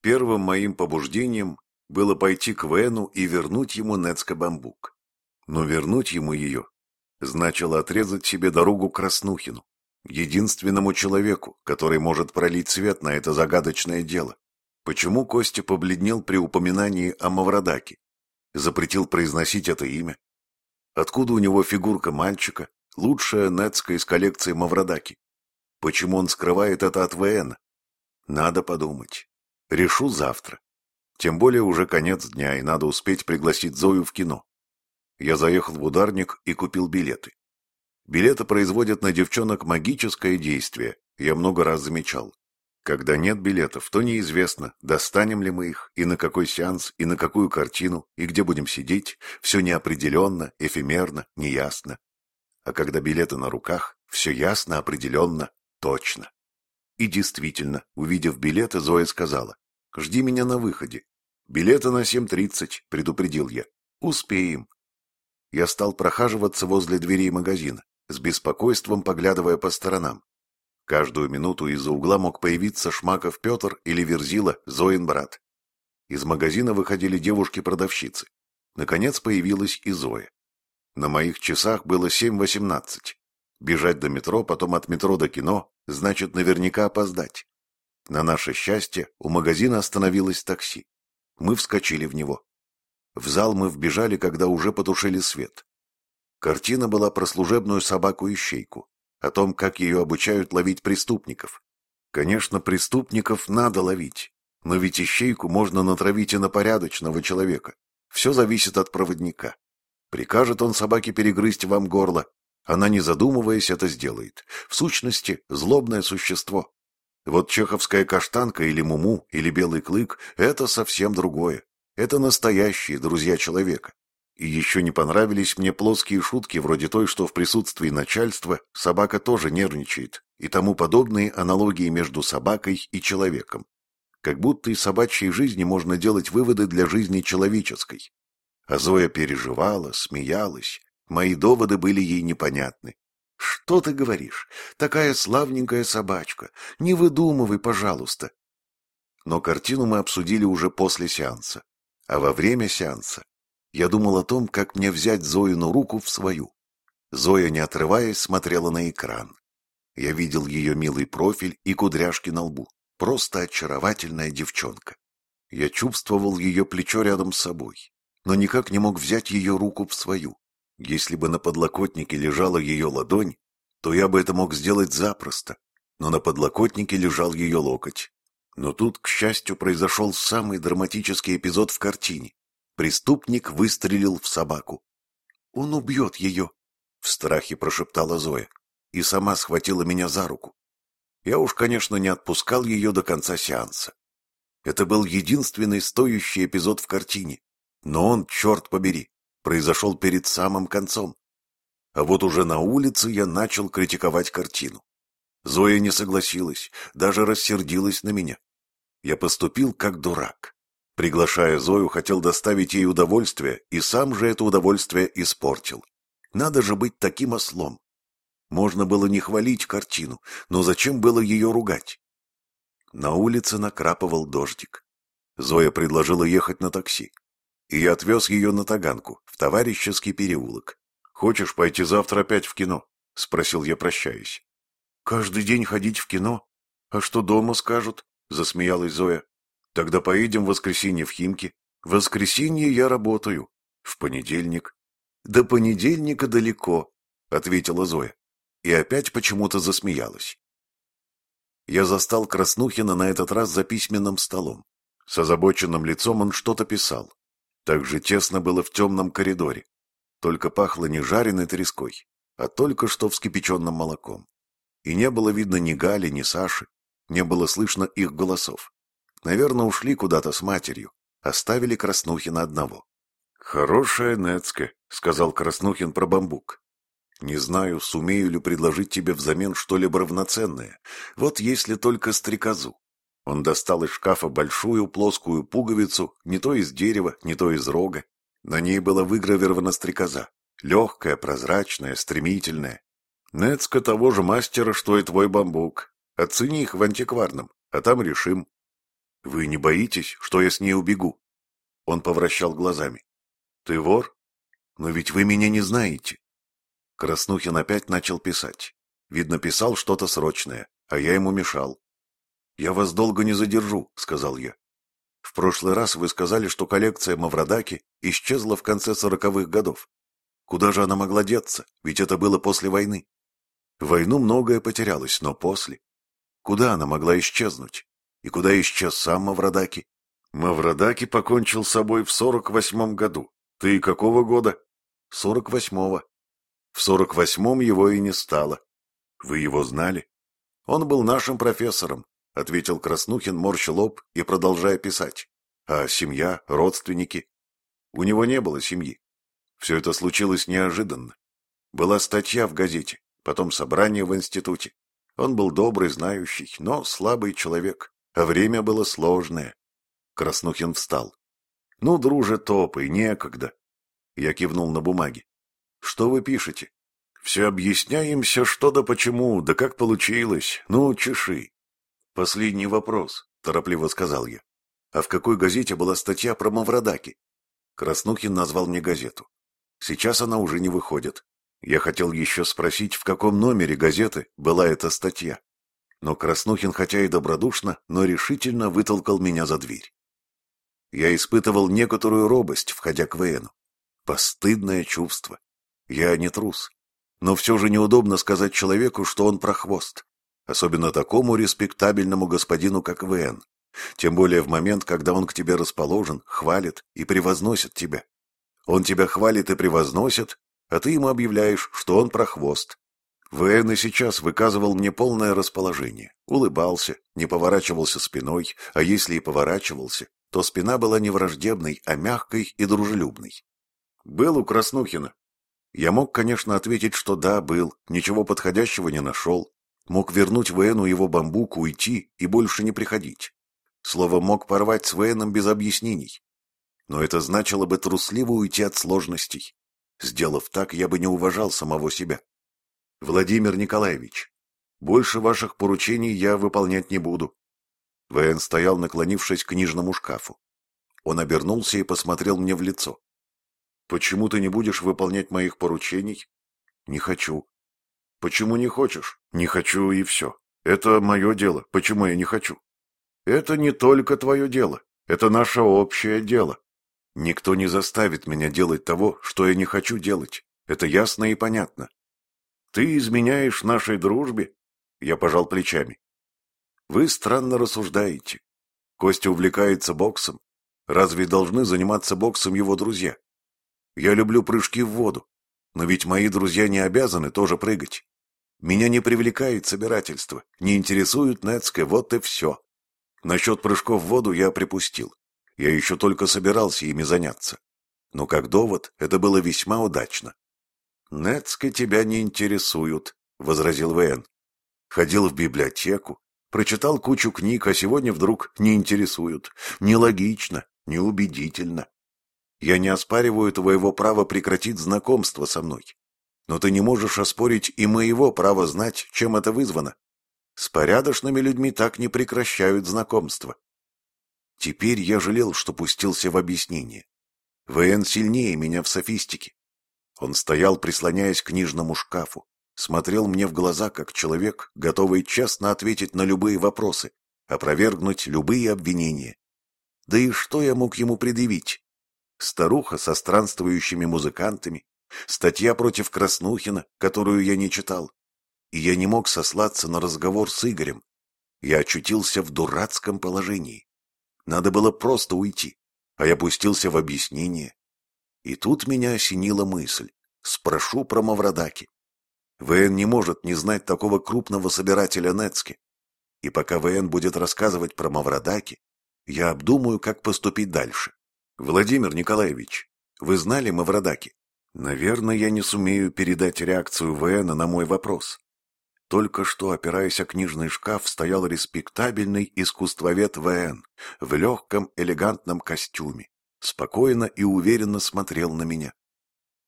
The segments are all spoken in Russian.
Первым моим побуждением было пойти к Вену и вернуть ему Нецко-бамбук. Но вернуть ему ее значило отрезать себе дорогу к Краснухину, единственному человеку, который может пролить свет на это загадочное дело. Почему Костя побледнел при упоминании о Маврадаке? Запретил произносить это имя? Откуда у него фигурка мальчика, лучшая Нецка из коллекции Маврадаки? Почему он скрывает это от ВН? Надо подумать. Решу завтра. Тем более уже конец дня, и надо успеть пригласить Зою в кино. Я заехал в ударник и купил билеты. Билеты производят на девчонок магическое действие, я много раз замечал. Когда нет билетов, то неизвестно, достанем ли мы их, и на какой сеанс, и на какую картину, и где будем сидеть, все неопределенно, эфемерно, неясно. А когда билеты на руках, все ясно, определенно, точно. И действительно, увидев билеты, Зоя сказала, «Жди меня на выходе». «Билеты на 7.30», — предупредил я. «Успеем». Я стал прохаживаться возле дверей магазина, с беспокойством поглядывая по сторонам. Каждую минуту из-за угла мог появиться Шмаков Петр или Верзила, Зоин брат. Из магазина выходили девушки-продавщицы. Наконец появилась и Зоя. На моих часах было 7.18. Бежать до метро, потом от метро до кино, значит наверняка опоздать. На наше счастье у магазина остановилось такси. Мы вскочили в него. В зал мы вбежали, когда уже потушили свет. Картина была про служебную собаку-ищейку о том, как ее обучают ловить преступников. Конечно, преступников надо ловить, но ведь ищейку можно натравить и на порядочного человека. Все зависит от проводника. Прикажет он собаке перегрызть вам горло, она, не задумываясь, это сделает. В сущности, злобное существо. Вот чеховская каштанка или муму, или белый клык – это совсем другое. Это настоящие друзья человека. И еще не понравились мне плоские шутки, вроде той, что в присутствии начальства собака тоже нервничает, и тому подобные аналогии между собакой и человеком. Как будто из собачьей жизни можно делать выводы для жизни человеческой. А Зоя переживала, смеялась, мои доводы были ей непонятны. «Что ты говоришь? Такая славненькая собачка! Не выдумывай, пожалуйста!» Но картину мы обсудили уже после сеанса. А во время сеанса я думал о том, как мне взять Зоину руку в свою. Зоя, не отрываясь, смотрела на экран. Я видел ее милый профиль и кудряшки на лбу. Просто очаровательная девчонка. Я чувствовал ее плечо рядом с собой, но никак не мог взять ее руку в свою. Если бы на подлокотнике лежала ее ладонь, то я бы это мог сделать запросто, но на подлокотнике лежал ее локоть. Но тут, к счастью, произошел самый драматический эпизод в картине. Преступник выстрелил в собаку. «Он убьет ее!» — в страхе прошептала Зоя. И сама схватила меня за руку. Я уж, конечно, не отпускал ее до конца сеанса. Это был единственный стоящий эпизод в картине. Но он, черт побери, произошел перед самым концом. А вот уже на улице я начал критиковать картину. Зоя не согласилась, даже рассердилась на меня. Я поступил как дурак. Приглашая Зою, хотел доставить ей удовольствие, и сам же это удовольствие испортил. Надо же быть таким ослом. Можно было не хвалить картину, но зачем было ее ругать? На улице накрапывал дождик. Зоя предложила ехать на такси. И я отвез ее на Таганку, в товарищеский переулок. «Хочешь пойти завтра опять в кино?» — спросил я, прощаясь. «Каждый день ходить в кино? А что дома скажут?» — засмеялась Зоя. Тогда поедем в воскресенье в Химки. В воскресенье я работаю. В понедельник. До понедельника далеко, ответила Зоя. И опять почему-то засмеялась. Я застал Краснухина на этот раз за письменным столом. С озабоченным лицом он что-то писал. Так же тесно было в темном коридоре. Только пахло не жареной треской, а только что вскипяченным молоком. И не было видно ни Гали, ни Саши, не было слышно их голосов. Наверное, ушли куда-то с матерью. Оставили Краснухина одного. «Хорошая Нецке», — сказал Краснухин про бамбук. «Не знаю, сумею ли предложить тебе взамен что-либо равноценное. Вот если только стрекозу». Он достал из шкафа большую плоскую пуговицу, не то из дерева, не то из рога. На ней была выгравирована стрекоза. Легкая, прозрачная, стремительная. Нецка того же мастера, что и твой бамбук. Оцени их в антикварном, а там решим. Вы не боитесь, что я с ней убегу? Он повращал глазами. Ты вор? Но ведь вы меня не знаете. Краснухин опять начал писать. Видно, писал что-то срочное, а я ему мешал. «Я вас долго не задержу», — сказал я. «В прошлый раз вы сказали, что коллекция Маврадаки исчезла в конце сороковых годов. Куда же она могла деться? Ведь это было после войны. В войну многое потерялось, но после. Куда она могла исчезнуть? И куда исчез сам Маврадаки? Маврадаки покончил с собой в сорок восьмом году. Ты какого года? Сорок восьмого. В сорок восьмом его и не стало. Вы его знали? Он был нашим профессором, ответил Краснухин, морща лоб и продолжая писать. А семья, родственники? У него не было семьи. Все это случилось неожиданно. Была статья в газете, потом собрание в институте. Он был добрый, знающий, но слабый человек, а время было сложное. Краснухин встал. «Ну, друже, топай, некогда». Я кивнул на бумаге. «Что вы пишете?» «Все объясняемся, что да почему, да как получилось. Ну, чеши». «Последний вопрос», — торопливо сказал я. «А в какой газете была статья про Маврадаки?» Краснухин назвал мне газету. Сейчас она уже не выходит. Я хотел еще спросить, в каком номере газеты была эта статья. Но Краснухин, хотя и добродушно, но решительно вытолкал меня за дверь. Я испытывал некоторую робость, входя к Вену. Постыдное чувство. Я не трус. Но все же неудобно сказать человеку, что он прохвост. Особенно такому респектабельному господину, как Вен. Тем более в момент, когда он к тебе расположен, хвалит и превозносит тебя. Он тебя хвалит и превозносит, а ты ему объявляешь, что он прохвост. Вэн и сейчас выказывал мне полное расположение, улыбался, не поворачивался спиной, а если и поворачивался, то спина была не враждебной, а мягкой и дружелюбной. Был у Краснухина. Я мог, конечно, ответить, что да, был, ничего подходящего не нашел. Мог вернуть Вэну его бамбук, уйти и больше не приходить. Слово «мог» порвать с Вэном без объяснений но это значило бы трусливо уйти от сложностей. Сделав так, я бы не уважал самого себя. Владимир Николаевич, больше ваших поручений я выполнять не буду. Вэн стоял, наклонившись к книжному шкафу. Он обернулся и посмотрел мне в лицо. «Почему ты не будешь выполнять моих поручений?» «Не хочу». «Почему не хочешь?» «Не хочу и все. Это мое дело. Почему я не хочу?» «Это не только твое дело. Это наше общее дело. Никто не заставит меня делать того, что я не хочу делать. Это ясно и понятно. Ты изменяешь нашей дружбе? Я пожал плечами. Вы странно рассуждаете. Костя увлекается боксом. Разве должны заниматься боксом его друзья? Я люблю прыжки в воду. Но ведь мои друзья не обязаны тоже прыгать. Меня не привлекает собирательство, не интересует Нецкое, вот и все. Насчет прыжков в воду я припустил. Я еще только собирался ими заняться. Но как довод это было весьма удачно. «Нецко тебя не интересуют», — возразил Вэн. «Ходил в библиотеку, прочитал кучу книг, а сегодня вдруг не интересуют. Нелогично, неубедительно. Я не оспариваю твоего права прекратить знакомство со мной. Но ты не можешь оспорить и моего права знать, чем это вызвано. С порядочными людьми так не прекращают знакомство. Теперь я жалел, что пустился в объяснение. ВН сильнее меня в софистике. Он стоял, прислоняясь к книжному шкафу, смотрел мне в глаза, как человек, готовый честно ответить на любые вопросы, опровергнуть любые обвинения. Да и что я мог ему предъявить? Старуха со странствующими музыкантами, статья против Краснухина, которую я не читал. И я не мог сослаться на разговор с Игорем. Я очутился в дурацком положении. Надо было просто уйти, а я пустился в объяснение. И тут меня осенила мысль. Спрошу про Маврадаки. ВН не может не знать такого крупного собирателя Нецки. И пока ВН будет рассказывать про Маврадаки, я обдумаю, как поступить дальше. Владимир Николаевич, вы знали Маврадаки? Наверное, я не сумею передать реакцию ВН на мой вопрос. Только что, опираясь о книжный шкаф, стоял респектабельный искусствовед ВН в легком элегантном костюме. Спокойно и уверенно смотрел на меня.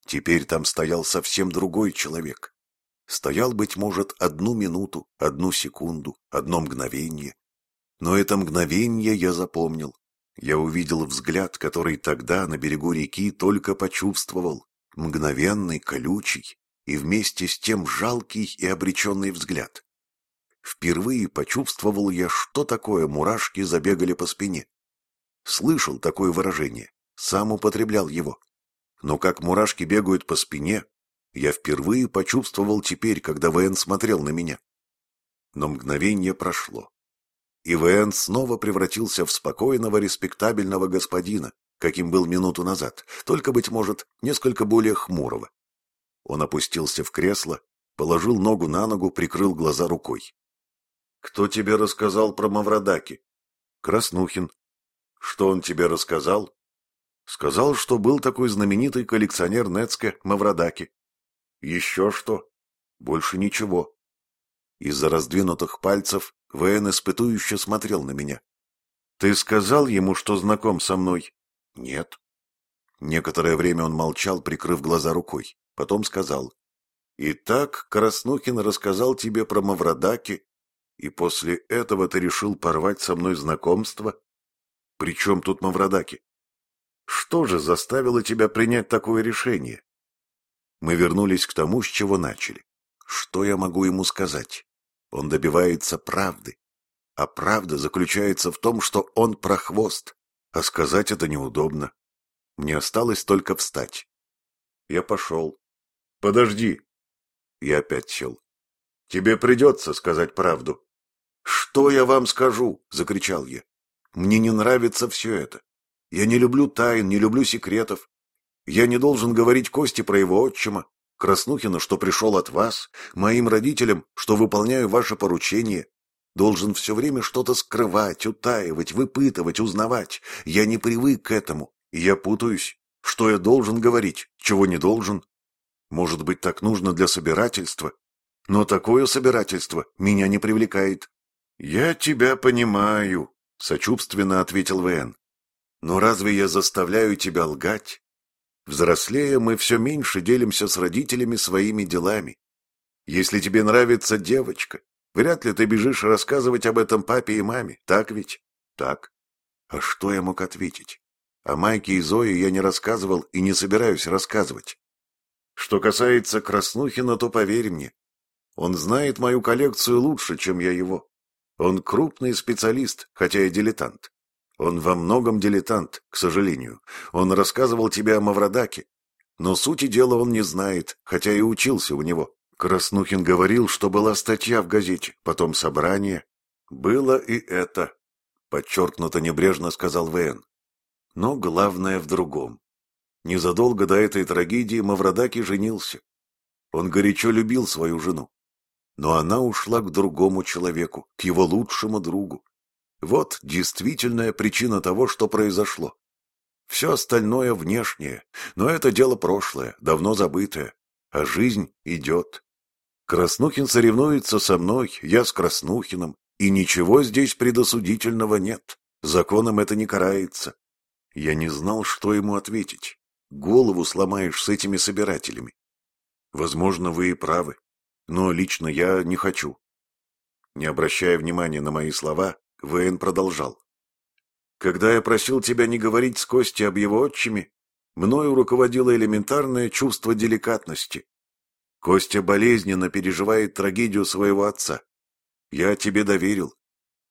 Теперь там стоял совсем другой человек. Стоял, быть может, одну минуту, одну секунду, одно мгновение. Но это мгновение я запомнил. Я увидел взгляд, который тогда на берегу реки только почувствовал. Мгновенный, колючий и вместе с тем жалкий и обреченный взгляд. Впервые почувствовал я, что такое мурашки забегали по спине. Слышал такое выражение, сам употреблял его. Но как мурашки бегают по спине, я впервые почувствовал теперь, когда ВН смотрел на меня. Но мгновение прошло. И ВН снова превратился в спокойного, респектабельного господина, каким был минуту назад, только, быть может, несколько более хмурого. Он опустился в кресло, положил ногу на ногу, прикрыл глаза рукой. «Кто тебе рассказал про Мавродаки?» «Краснухин». «Что он тебе рассказал?» «Сказал, что был такой знаменитый коллекционер Нецке Мавродаки». «Еще что?» «Больше ничего». Из-за раздвинутых пальцев Вэн испытующе смотрел на меня. «Ты сказал ему, что знаком со мной?» «Нет». Некоторое время он молчал, прикрыв глаза рукой. Потом сказал. «Итак, Краснухин рассказал тебе про Мавродаки, и после этого ты решил порвать со мной знакомство? При чем тут Мавродаки? Что же заставило тебя принять такое решение?» Мы вернулись к тому, с чего начали. Что я могу ему сказать? Он добивается правды. А правда заключается в том, что он прохвост. А сказать это неудобно. Мне осталось только встать. Я пошел. «Подожди!» Я опять сел. «Тебе придется сказать правду». «Что я вам скажу?» — закричал я. «Мне не нравится все это. Я не люблю тайн, не люблю секретов. Я не должен говорить Косте про его отчима, Краснухина, что пришел от вас, моим родителям, что выполняю ваше поручение. Должен все время что-то скрывать, утаивать, выпытывать, узнавать. Я не привык к этому. Я путаюсь. Что я должен говорить, чего не должен? Может быть, так нужно для собирательства? Но такое собирательство меня не привлекает. «Я тебя понимаю», — сочувственно ответил Вен. «Но разве я заставляю тебя лгать? Взрослея, мы все меньше делимся с родителями своими делами. Если тебе нравится девочка, вряд ли ты бежишь рассказывать об этом папе и маме, так ведь? Так. А что я мог ответить? О Майке и Зое я не рассказывал и не собираюсь рассказывать. Что касается Краснухина, то поверь мне, он знает мою коллекцию лучше, чем я его. Он крупный специалист, хотя и дилетант. Он во многом дилетант, к сожалению. Он рассказывал тебе о Мавродаке. Но сути дела он не знает, хотя и учился у него. Краснухин говорил, что была статья в газете, потом собрание. Было и это, подчеркнуто небрежно сказал ВН. Но главное в другом. Незадолго до этой трагедии Мавродаки женился. Он горячо любил свою жену. Но она ушла к другому человеку, к его лучшему другу. Вот действительная причина того, что произошло. Все остальное внешнее, но это дело прошлое, давно забытое, а жизнь идет. Краснухин соревнуется со мной, я с Краснухиным, и ничего здесь предосудительного нет, законом это не карается. Я не знал, что ему ответить. Голову сломаешь с этими собирателями. Возможно, вы и правы, но лично я не хочу. Не обращая внимания на мои слова, Вейн продолжал. «Когда я просил тебя не говорить с Костей об его отчиме, мною руководило элементарное чувство деликатности. Костя болезненно переживает трагедию своего отца. Я тебе доверил.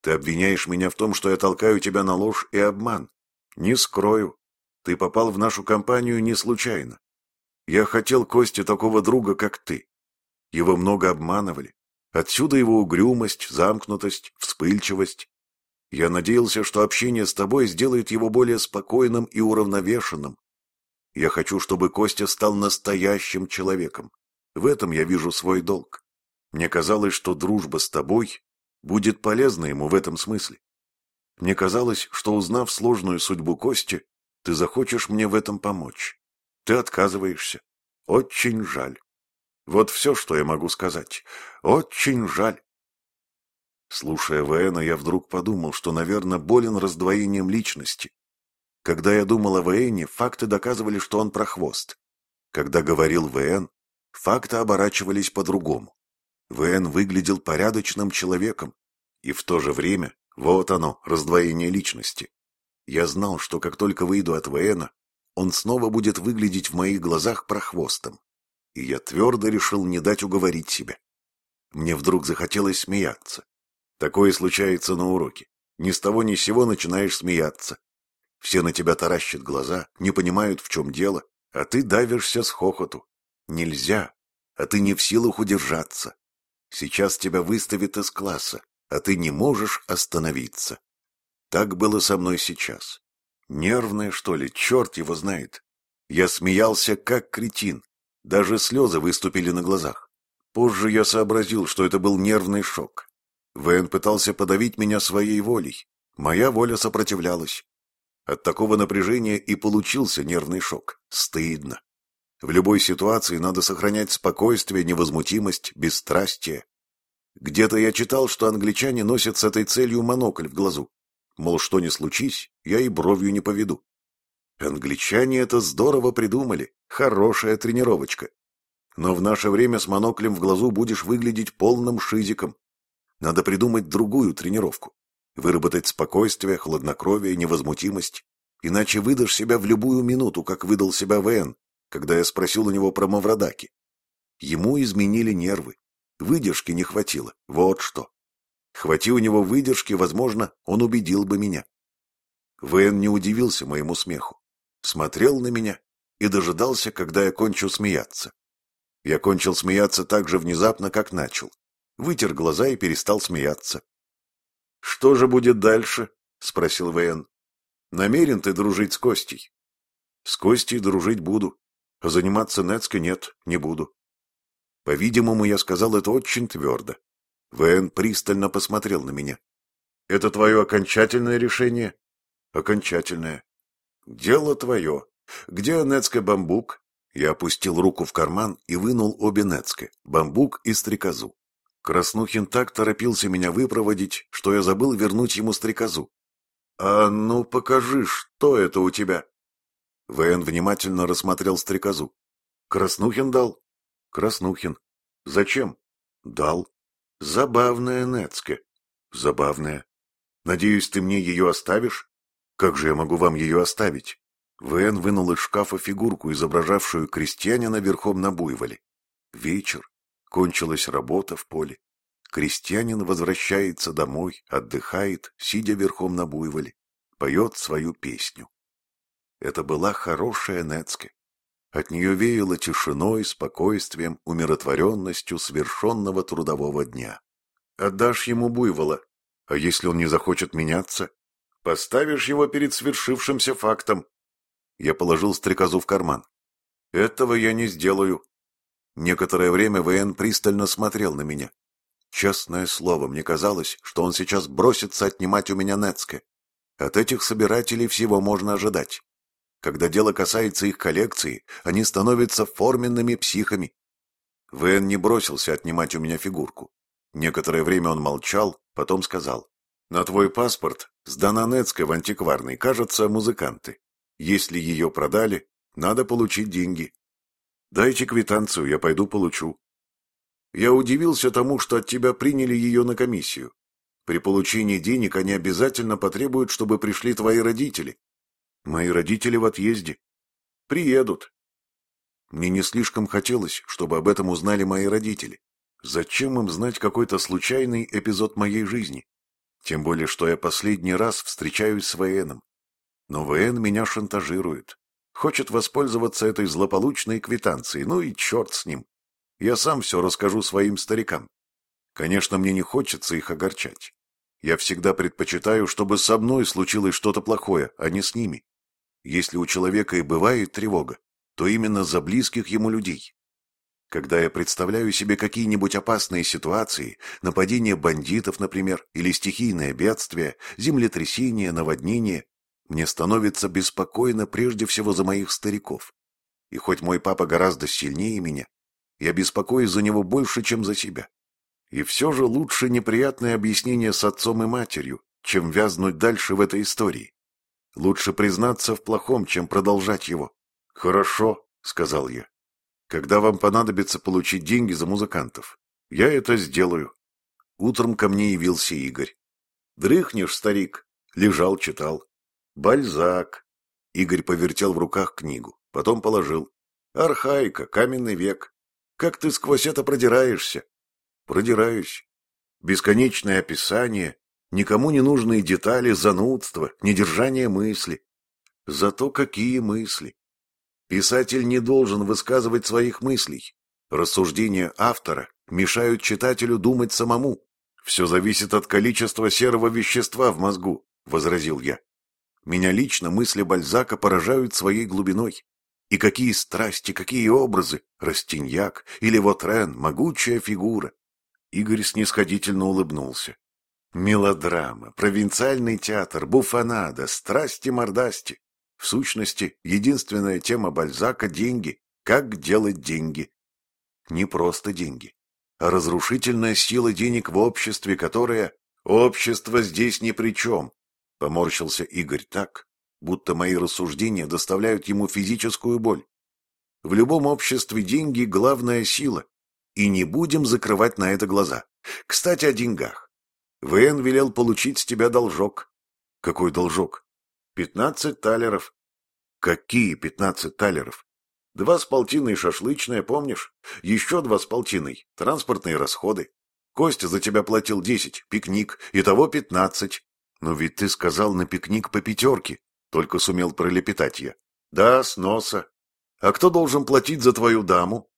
Ты обвиняешь меня в том, что я толкаю тебя на ложь и обман. Не скрою. Ты попал в нашу компанию не случайно. Я хотел Косте такого друга, как ты. Его много обманывали. Отсюда его угрюмость, замкнутость, вспыльчивость. Я надеялся, что общение с тобой сделает его более спокойным и уравновешенным. Я хочу, чтобы Костя стал настоящим человеком. В этом я вижу свой долг. Мне казалось, что дружба с тобой будет полезна ему в этом смысле. Мне казалось, что, узнав сложную судьбу Кости, ты захочешь мне в этом помочь. Ты отказываешься. Очень жаль. Вот все, что я могу сказать. Очень жаль. Слушая Вэна, я вдруг подумал, что, наверное, болен раздвоением личности. Когда я думал о Вэне, факты доказывали, что он прохвост. Когда говорил Вэн, факты оборачивались по-другому. Вэн выглядел порядочным человеком, и в то же время Вот оно, раздвоение личности. Я знал, что как только выйду от Вэна, он снова будет выглядеть в моих глазах прохвостом. И я твердо решил не дать уговорить себя. Мне вдруг захотелось смеяться. Такое случается на уроке. Ни с того ни с сего начинаешь смеяться. Все на тебя таращат глаза, не понимают, в чем дело, а ты давишься с хохоту. Нельзя, а ты не в силах удержаться. Сейчас тебя выставят из класса, а ты не можешь остановиться. Так было со мной сейчас. Нервное, что ли, черт его знает. Я смеялся, как кретин. Даже слезы выступили на глазах. Позже я сообразил, что это был нервный шок. Вэн пытался подавить меня своей волей. Моя воля сопротивлялась. От такого напряжения и получился нервный шок. Стыдно. В любой ситуации надо сохранять спокойствие, невозмутимость, бесстрастие. Где-то я читал, что англичане носят с этой целью монокль в глазу. Мол, что ни случись, я и бровью не поведу. Англичане это здорово придумали. Хорошая тренировочка. Но в наше время с моноклем в глазу будешь выглядеть полным шизиком. Надо придумать другую тренировку. Выработать спокойствие, хладнокровие, невозмутимость. Иначе выдашь себя в любую минуту, как выдал себя ВН, когда я спросил у него про Маврадаки. Ему изменили нервы. Выдержки не хватило. Вот что. Хвати у него выдержки, возможно, он убедил бы меня. Вэн не удивился моему смеху. Смотрел на меня и дожидался, когда я кончу смеяться. Я кончил смеяться так же внезапно, как начал. Вытер глаза и перестал смеяться. — Что же будет дальше? — спросил Вэн. — Намерен ты дружить с Костей? — С Костей дружить буду, а заниматься Нецко нет, не буду. По-видимому, я сказал это очень твердо. Вэн пристально посмотрел на меня. — Это твое окончательное решение? — Окончательное. — Дело твое. Где Нецко бамбук? Я опустил руку в карман и вынул обе Нецко, бамбук и стрекозу. Краснухин так торопился меня выпроводить, что я забыл вернуть ему стрекозу. — А ну покажи, что это у тебя? Вэн внимательно рассмотрел стрекозу. — Краснухин дал? — Краснухин. — Зачем? — Дал. — Забавная Нецке. — Забавная. Надеюсь, ты мне ее оставишь? Как же я могу вам ее оставить? Вэн вынул из шкафа фигурку, изображавшую крестьянина верхом на буйволе. Вечер. Кончилась работа в поле. Крестьянин возвращается домой, отдыхает, сидя верхом на буйволе, поет свою песню. Это была хорошая Нецке. От нее веяло тишиной, спокойствием, умиротворенностью совершенного трудового дня. Отдашь ему буйвола, а если он не захочет меняться? Поставишь его перед свершившимся фактом. Я положил стрекозу в карман. Этого я не сделаю. Некоторое время ВН пристально смотрел на меня. Честное слово, мне казалось, что он сейчас бросится отнимать у меня Нецке. От этих собирателей всего можно ожидать. Когда дело касается их коллекции, они становятся форменными психами. Вэн не бросился отнимать у меня фигурку. Некоторое время он молчал, потом сказал. «На твой паспорт сдана Нецкая в антикварный, кажется, музыканты. Если ее продали, надо получить деньги. Дайте квитанцию, я пойду получу». Я удивился тому, что от тебя приняли ее на комиссию. При получении денег они обязательно потребуют, чтобы пришли твои родители. Мои родители в отъезде. Приедут. Мне не слишком хотелось, чтобы об этом узнали мои родители. Зачем им знать какой-то случайный эпизод моей жизни? Тем более, что я последний раз встречаюсь с ВНом. Но ВН меня шантажирует. Хочет воспользоваться этой злополучной квитанцией. Ну и черт с ним. Я сам все расскажу своим старикам. Конечно, мне не хочется их огорчать. Я всегда предпочитаю, чтобы со мной случилось что-то плохое, а не с ними. Если у человека и бывает тревога, то именно за близких ему людей. Когда я представляю себе какие-нибудь опасные ситуации, нападение бандитов, например, или стихийное бедствие, землетрясение, наводнение, мне становится беспокойно прежде всего за моих стариков. И хоть мой папа гораздо сильнее меня, я беспокоюсь за него больше, чем за себя. И все же лучше неприятное объяснение с отцом и матерью, чем вязнуть дальше в этой истории. Лучше признаться в плохом, чем продолжать его. Хорошо, сказал я. Когда вам понадобится получить деньги за музыкантов, я это сделаю. Утром ко мне явился Игорь. Дрыхнешь, старик. Лежал, читал. Бальзак. Игорь повертел в руках книгу, потом положил. Архаика, каменный век. Как ты сквозь это продираешься? Продираюсь. Бесконечное описание, никому не нужные детали, занудство, недержание мысли. Зато какие мысли! Писатель не должен высказывать своих мыслей. Рассуждения автора мешают читателю думать самому. Все зависит от количества серого вещества в мозгу, — возразил я. Меня лично мысли Бальзака поражают своей глубиной. И какие страсти, какие образы! Растиньяк или Вотрен, могучая фигура. Игорь снисходительно улыбнулся. Мелодрама, провинциальный театр, буфанада, страсти-мордасти. В сущности, единственная тема Бальзака – деньги. Как делать деньги? Не просто деньги, а разрушительная сила денег в обществе, которая... Общество здесь ни при чем. Поморщился Игорь так, будто мои рассуждения доставляют ему физическую боль. В любом обществе деньги – главная сила, и не будем закрывать на это глаза. Кстати, о деньгах. Вен велел получить с тебя должок. Какой должок? Пятнадцать талеров. Какие пятнадцать талеров? Два с полтиной шашлычная, помнишь? Еще два с полтиной. Транспортные расходы. Костя за тебя платил десять, пикник, итого пятнадцать. Но ведь ты сказал на пикник по пятерке, только сумел пролепетать я. Да, с носа. А кто должен платить за твою даму?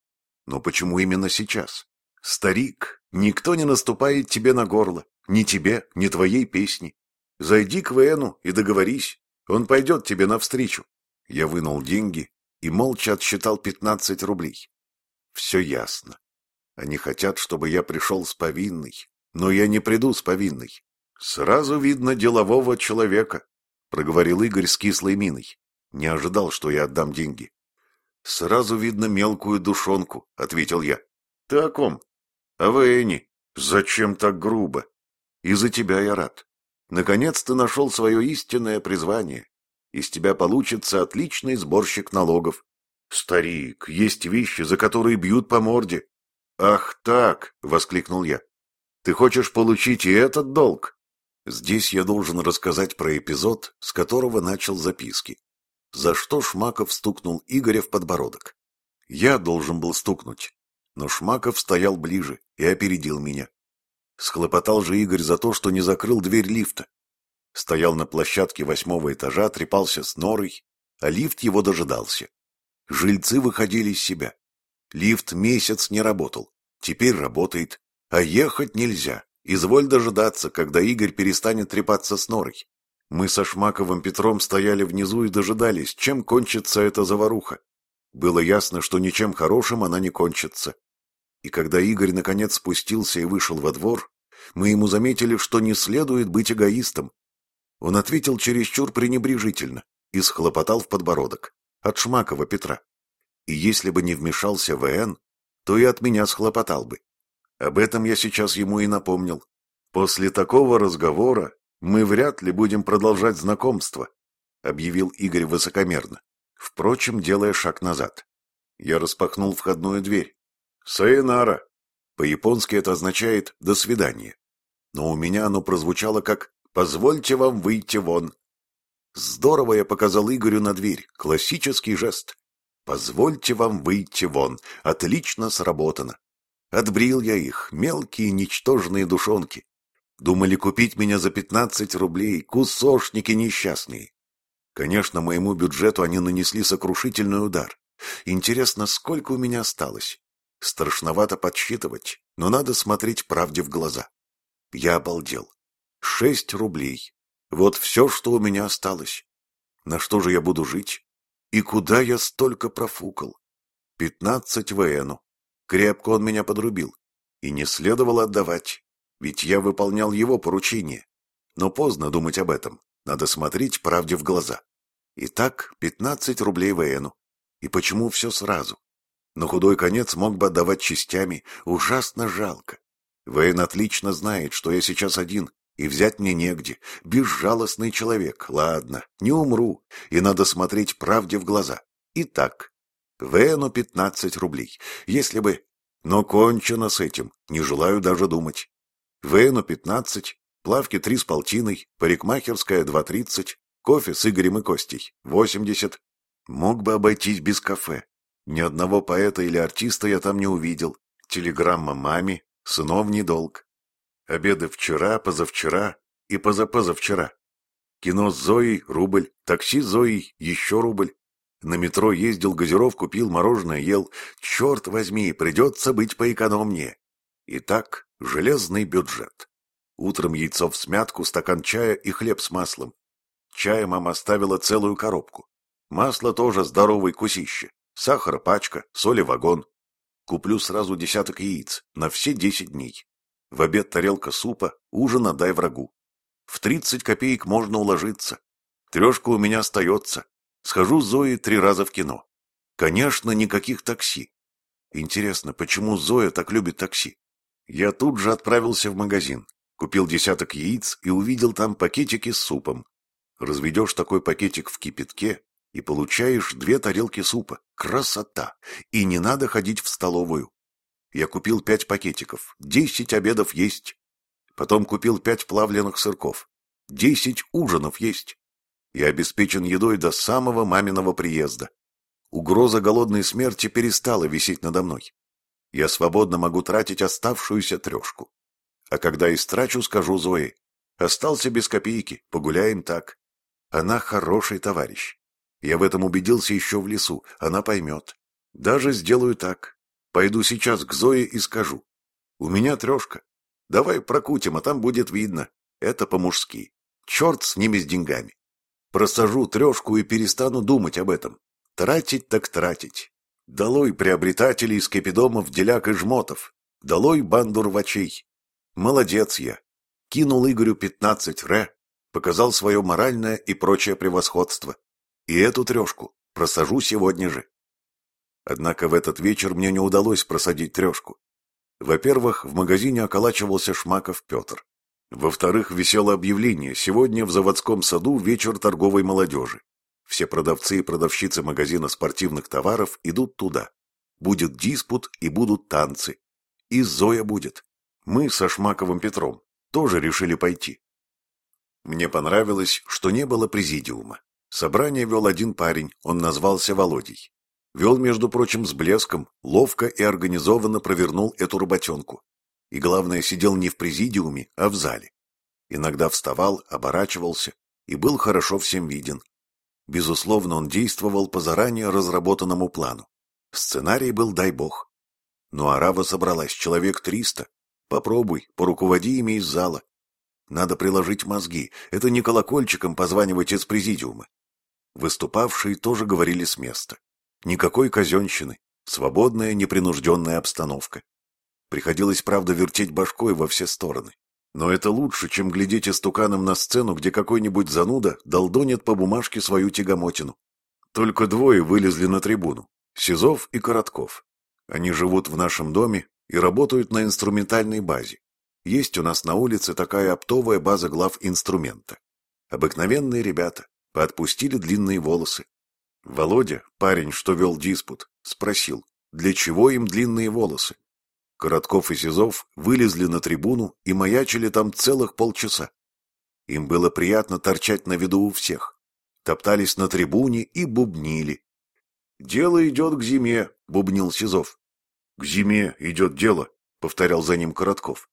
Но почему именно сейчас? Старик, никто не наступает тебе на горло. Ни тебе, ни твоей песни. Зайди к Вену и договорись. Он пойдет тебе навстречу. Я вынул деньги и молча отсчитал пятнадцать рублей. Все ясно. Они хотят, чтобы я пришел с повинной. Но я не приду с повинной. Сразу видно делового человека, проговорил Игорь с кислой миной. Не ожидал, что я отдам деньги. Сразу видно мелкую душонку, ответил я. Ты о ком? О Вэйне. Зачем так грубо? Из-за тебя я рад. Наконец ты нашел свое истинное призвание. Из тебя получится отличный сборщик налогов. Старик, есть вещи, за которые бьют по морде. Ах так, воскликнул я. Ты хочешь получить и этот долг? Здесь я должен рассказать про эпизод, с которого начал записки за что Шмаков стукнул Игоря в подбородок. Я должен был стукнуть, но Шмаков стоял ближе и опередил меня. Схлопотал же Игорь за то, что не закрыл дверь лифта. Стоял на площадке восьмого этажа, трепался с норой, а лифт его дожидался. Жильцы выходили из себя. Лифт месяц не работал, теперь работает, а ехать нельзя. Изволь дожидаться, когда Игорь перестанет трепаться с норой. Мы со Шмаковым Петром стояли внизу и дожидались, чем кончится эта заваруха. Было ясно, что ничем хорошим она не кончится. И когда Игорь наконец спустился и вышел во двор, мы ему заметили, что не следует быть эгоистом. Он ответил чересчур пренебрежительно и схлопотал в подбородок. От Шмакова Петра. И если бы не вмешался ВН, то и от меня схлопотал бы. Об этом я сейчас ему и напомнил. После такого разговора «Мы вряд ли будем продолжать знакомство», — объявил Игорь высокомерно, впрочем, делая шаг назад. Я распахнул входную дверь. «Сайонара». По-японски это означает «до свидания». Но у меня оно прозвучало как «позвольте вам выйти вон». Здорово я показал Игорю на дверь, классический жест. «Позвольте вам выйти вон». Отлично сработано. Отбрил я их, мелкие ничтожные душонки. Думали купить меня за пятнадцать рублей, кусошники несчастные. Конечно, моему бюджету они нанесли сокрушительный удар. Интересно, сколько у меня осталось? Страшновато подсчитывать, но надо смотреть правде в глаза. Я обалдел. Шесть рублей. Вот все, что у меня осталось. На что же я буду жить? И куда я столько профукал? Пятнадцать ВНу. Крепко он меня подрубил. И не следовало отдавать. Ведь я выполнял его поручение. Но поздно думать об этом. Надо смотреть правде в глаза. Итак, пятнадцать рублей воену. И почему все сразу? На худой конец мог бы отдавать частями. Ужасно жалко. Вейн отлично знает, что я сейчас один, и взять мне негде. Безжалостный человек. Ладно, не умру, и надо смотреть правде в глаза. Итак, Вену пятнадцать рублей. Если бы... Но кончено с этим, не желаю даже думать. Вену пятнадцать, плавки три с полтиной, парикмахерская два тридцать, кофе с Игорем и Костей восемьдесят. Мог бы обойтись без кафе. Ни одного поэта или артиста я там не увидел. Телеграмма маме, сыновний долг. Обеды вчера, позавчера и позапозавчера. Кино с Зоей – рубль, такси с Зоей – еще рубль. На метро ездил, газировку пил, мороженое ел. Черт возьми, придется быть поэкономнее. Итак, железный бюджет. Утром яйцо в смятку, стакан чая и хлеб с маслом. Чая мама оставила целую коробку. Масло тоже здоровый кусище. Сахар пачка, соли вагон. Куплю сразу десяток яиц на все десять дней. В обед тарелка супа, ужин отдай врагу. В тридцать копеек можно уложиться. Трешка у меня остается. Схожу с Зоей три раза в кино. Конечно, никаких такси. Интересно, почему Зоя так любит такси? Я тут же отправился в магазин, купил десяток яиц и увидел там пакетики с супом. Разведешь такой пакетик в кипятке и получаешь две тарелки супа. Красота! И не надо ходить в столовую. Я купил пять пакетиков, десять обедов есть. Потом купил пять плавленых сырков. Десять ужинов есть. Я обеспечен едой до самого маминого приезда. Угроза голодной смерти перестала висеть надо мной. Я свободно могу тратить оставшуюся трешку. А когда истрачу, скажу Зое. Остался без копейки, погуляем так. Она хороший товарищ. Я в этом убедился еще в лесу, она поймет. Даже сделаю так. Пойду сейчас к Зое и скажу. У меня трешка. Давай прокутим, а там будет видно. Это по-мужски. Черт с ними с деньгами. Просажу трешку и перестану думать об этом. Тратить так тратить. Долой приобретателей скопидомов, деляк и жмотов. Долой банду рвачей. Молодец я. Кинул Игорю пятнадцать ре, показал свое моральное и прочее превосходство. И эту трешку просажу сегодня же. Однако в этот вечер мне не удалось просадить трешку. Во-первых, в магазине околачивался Шмаков Петр. Во-вторых, висело объявление «Сегодня в заводском саду вечер торговой молодежи». Все продавцы и продавщицы магазина спортивных товаров идут туда. Будет диспут и будут танцы. И Зоя будет. Мы со Шмаковым Петром тоже решили пойти. Мне понравилось, что не было президиума. Собрание вел один парень, он назвался Володей. Вел, между прочим, с блеском, ловко и организованно провернул эту работенку. И главное, сидел не в президиуме, а в зале. Иногда вставал, оборачивался и был хорошо всем виден. Безусловно, он действовал по заранее разработанному плану. Сценарий был дай бог. Но арава собралась человек триста. Попробуй, поруководи ими из зала. Надо приложить мозги. Это не колокольчиком позванивать из президиума. Выступавшие тоже говорили с места. Никакой казенщины. Свободная, непринужденная обстановка. Приходилось, правда, вертеть башкой во все стороны. Но это лучше, чем глядеть истуканом на сцену, где какой-нибудь зануда долдонит по бумажке свою тягомотину. Только двое вылезли на трибуну – Сизов и Коротков. Они живут в нашем доме и работают на инструментальной базе. Есть у нас на улице такая оптовая база глав инструмента. Обыкновенные ребята, поотпустили длинные волосы. Володя, парень, что вел диспут, спросил, для чего им длинные волосы? Коротков и Сизов вылезли на трибуну и маячили там целых полчаса. Им было приятно торчать на виду у всех. Топтались на трибуне и бубнили. «Дело идет к зиме», — бубнил Сизов. «К зиме идет дело», — повторял за ним Коротков.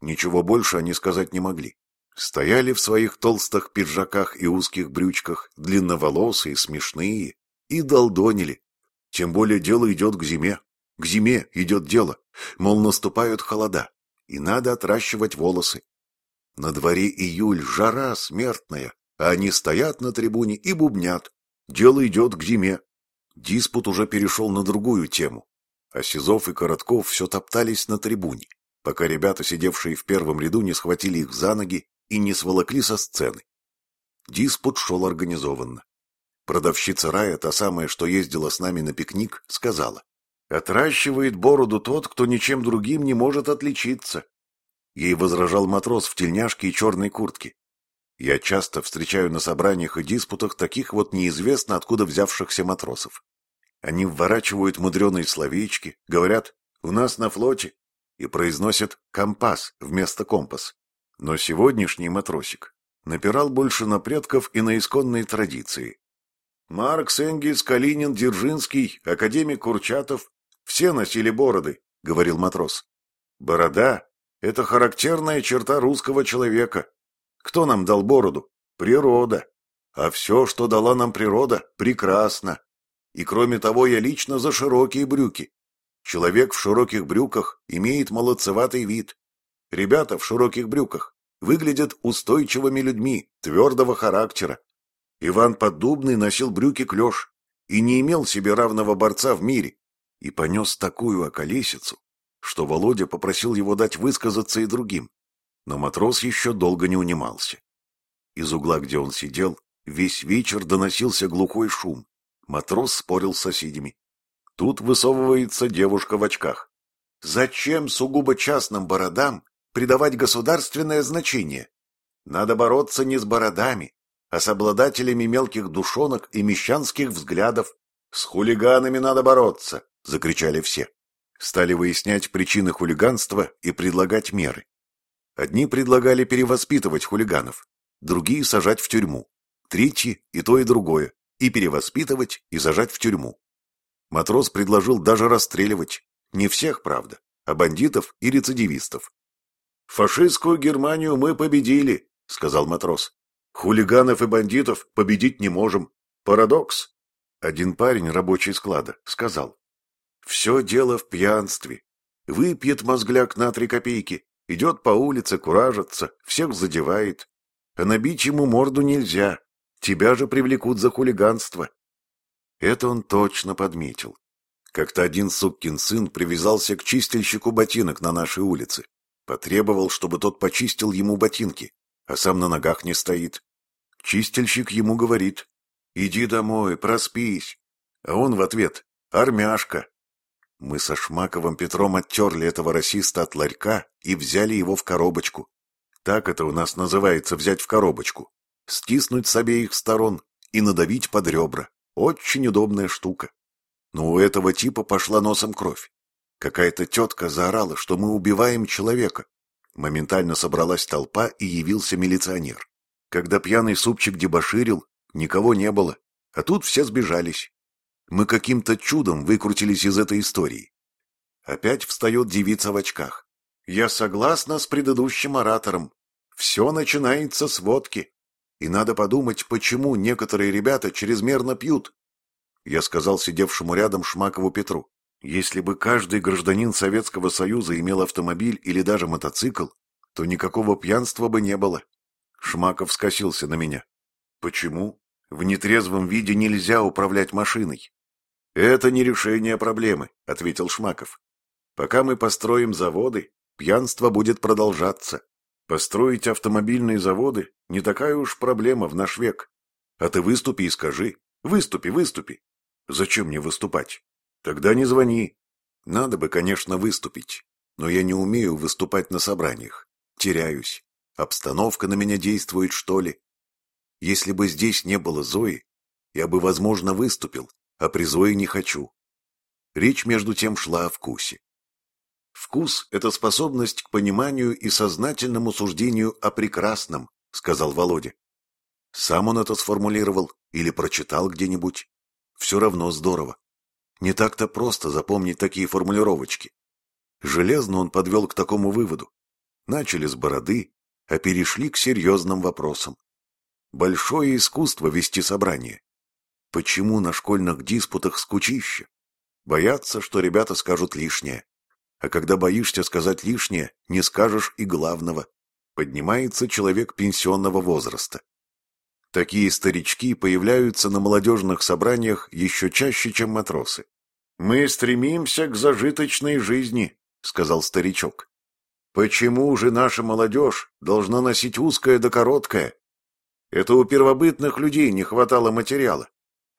Ничего больше они сказать не могли. Стояли в своих толстых пиджаках и узких брючках, длинноволосые, смешные, и долдонили. Тем более дело идет к зиме. К зиме идет дело, мол, наступают холода, и надо отращивать волосы. На дворе июль, жара смертная, а они стоят на трибуне и бубнят. Дело идет к зиме. Диспут уже перешел на другую тему, а Сизов и Коротков все топтались на трибуне, пока ребята, сидевшие в первом ряду, не схватили их за ноги и не сволокли со сцены. Диспут шел организованно. Продавщица Рая, та самая, что ездила с нами на пикник, сказала. Отращивает бороду тот, кто ничем другим не может отличиться. Ей возражал матрос в тельняшке и черной куртке. Я часто встречаю на собраниях и диспутах таких вот неизвестно откуда взявшихся матросов. Они вворачивают мудреные словечки, говорят «у нас на флоте» и произносят «компас» вместо «компас». Но сегодняшний матросик напирал больше на предков и на исконные традиции. Маркс, Энгельс, Калинин, Дзержинский, академик Курчатов – все носили бороды, говорил матрос. Борода – это характерная черта русского человека. Кто нам дал бороду? Природа. А все, что дала нам природа, прекрасно. И кроме того, я лично за широкие брюки. Человек в широких брюках имеет молодцеватый вид. Ребята в широких брюках выглядят устойчивыми людьми, твердого характера. Иван Поддубный носил брюки клеш и не имел себе равного борца в мире, и понес такую околесицу, что Володя попросил его дать высказаться и другим. Но матрос еще долго не унимался. Из угла, где он сидел, весь вечер доносился глухой шум. Матрос спорил с соседями. Тут высовывается девушка в очках. Зачем сугубо частным бородам придавать государственное значение? Надо бороться не с бородами, а с обладателями мелких душонок и мещанских взглядов. С хулиганами надо бороться, закричали все. Стали выяснять причины хулиганства и предлагать меры. Одни предлагали перевоспитывать хулиганов, другие сажать в тюрьму, третьи и то и другое, и перевоспитывать, и сажать в тюрьму. Матрос предложил даже расстреливать. Не всех, правда, а бандитов и рецидивистов. «Фашистскую Германию мы победили», — сказал матрос. «Хулиганов и бандитов победить не можем. Парадокс». Один парень, рабочий склада, сказал. «Все дело в пьянстве. Выпьет мозгляк на три копейки, идет по улице, куражится, всех задевает. А набить ему морду нельзя. Тебя же привлекут за хулиганство. Это он точно подметил. Как-то один суккин сын привязался к чистильщику ботинок на нашей улице. Потребовал, чтобы тот почистил ему ботинки, а сам на ногах не стоит. Чистильщик ему говорит, «Иди домой, проспись». А он в ответ, «Армяшка». Мы со Шмаковым Петром оттерли этого расиста от ларька и взяли его в коробочку. Так это у нас называется взять в коробочку. Стиснуть с обеих сторон и надавить под ребра. Очень удобная штука. Но у этого типа пошла носом кровь. Какая-то тетка заорала, что мы убиваем человека. Моментально собралась толпа и явился милиционер. Когда пьяный супчик дебоширил, никого не было, а тут все сбежались. Мы каким-то чудом выкрутились из этой истории. Опять встает девица в очках. Я согласна с предыдущим оратором. Все начинается с водки. И надо подумать, почему некоторые ребята чрезмерно пьют. Я сказал сидевшему рядом Шмакову Петру, если бы каждый гражданин Советского Союза имел автомобиль или даже мотоцикл, то никакого пьянства бы не было. Шмаков скосился на меня. Почему? В нетрезвом виде нельзя управлять машиной. Это не решение проблемы, ответил Шмаков. Пока мы построим заводы, пьянство будет продолжаться. Построить автомобильные заводы не такая уж проблема в наш век. А ты выступи и скажи. Выступи, выступи. Зачем мне выступать? Тогда не звони. Надо бы, конечно, выступить. Но я не умею выступать на собраниях. Теряюсь. Обстановка на меня действует, что ли? Если бы здесь не было Зои, я бы, возможно, выступил, а при Зое не хочу. Речь между тем шла о вкусе. «Вкус — это способность к пониманию и сознательному суждению о прекрасном», — сказал Володя. Сам он это сформулировал или прочитал где-нибудь. Все равно здорово. Не так-то просто запомнить такие формулировочки. Железно он подвел к такому выводу. Начали с бороды, а перешли к серьезным вопросам. Большое искусство вести собрание. Почему на школьных диспутах скучище? Боятся, что ребята скажут лишнее. А когда боишься сказать лишнее, не скажешь и главного. Поднимается человек пенсионного возраста. Такие старички появляются на молодежных собраниях еще чаще, чем матросы. «Мы стремимся к зажиточной жизни», — сказал старичок. «Почему же наша молодежь должна носить узкое да короткое? Это у первобытных людей не хватало материала.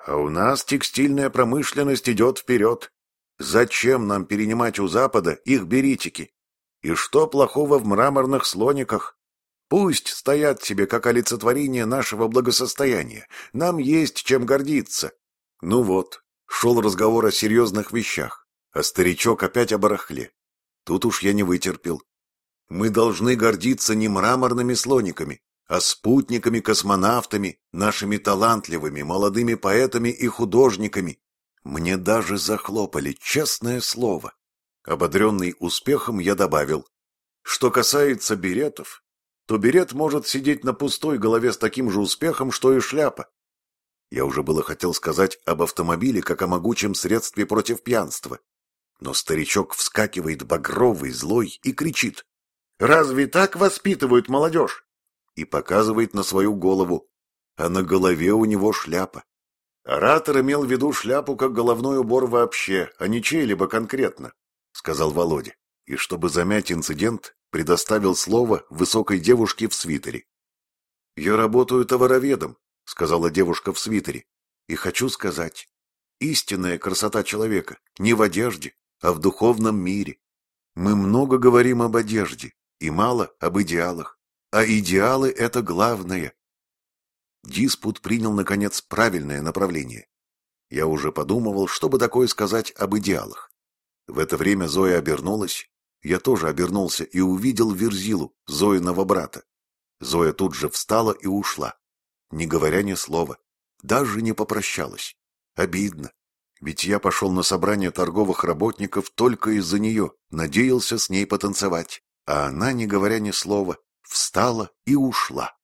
А у нас текстильная промышленность идет вперед. Зачем нам перенимать у Запада их беритики? И что плохого в мраморных слониках? Пусть стоят себе как олицетворение нашего благосостояния. Нам есть чем гордиться. Ну вот, шел разговор о серьезных вещах, а старичок опять о барахле. Тут уж я не вытерпел. Мы должны гордиться не мраморными слониками, а спутниками-космонавтами, нашими талантливыми молодыми поэтами и художниками. Мне даже захлопали, честное слово. Ободренный успехом, я добавил, что касается беретов, то берет может сидеть на пустой голове с таким же успехом, что и шляпа. Я уже было хотел сказать об автомобиле, как о могучем средстве против пьянства. Но старичок вскакивает багровый, злой и кричит. «Разве так воспитывают молодежь?» И показывает на свою голову, а на голове у него шляпа. Оратор имел в виду шляпу как головной убор вообще, а не чей-либо конкретно, сказал Володя. И чтобы замять инцидент, предоставил слово высокой девушке в свитере. «Я работаю товароведом», — сказала девушка в свитере, — «и хочу сказать, истинная красота человека не в одежде, а в духовном мире. Мы много говорим об одежде и мало об идеалах, а идеалы — это главное». Диспут принял, наконец, правильное направление. Я уже подумывал, чтобы такое сказать об идеалах. В это время Зоя обернулась я тоже обернулся и увидел Верзилу, Зоиного брата. Зоя тут же встала и ушла, не говоря ни слова, даже не попрощалась. Обидно, ведь я пошел на собрание торговых работников только из-за нее, надеялся с ней потанцевать, а она, не говоря ни слова, встала и ушла.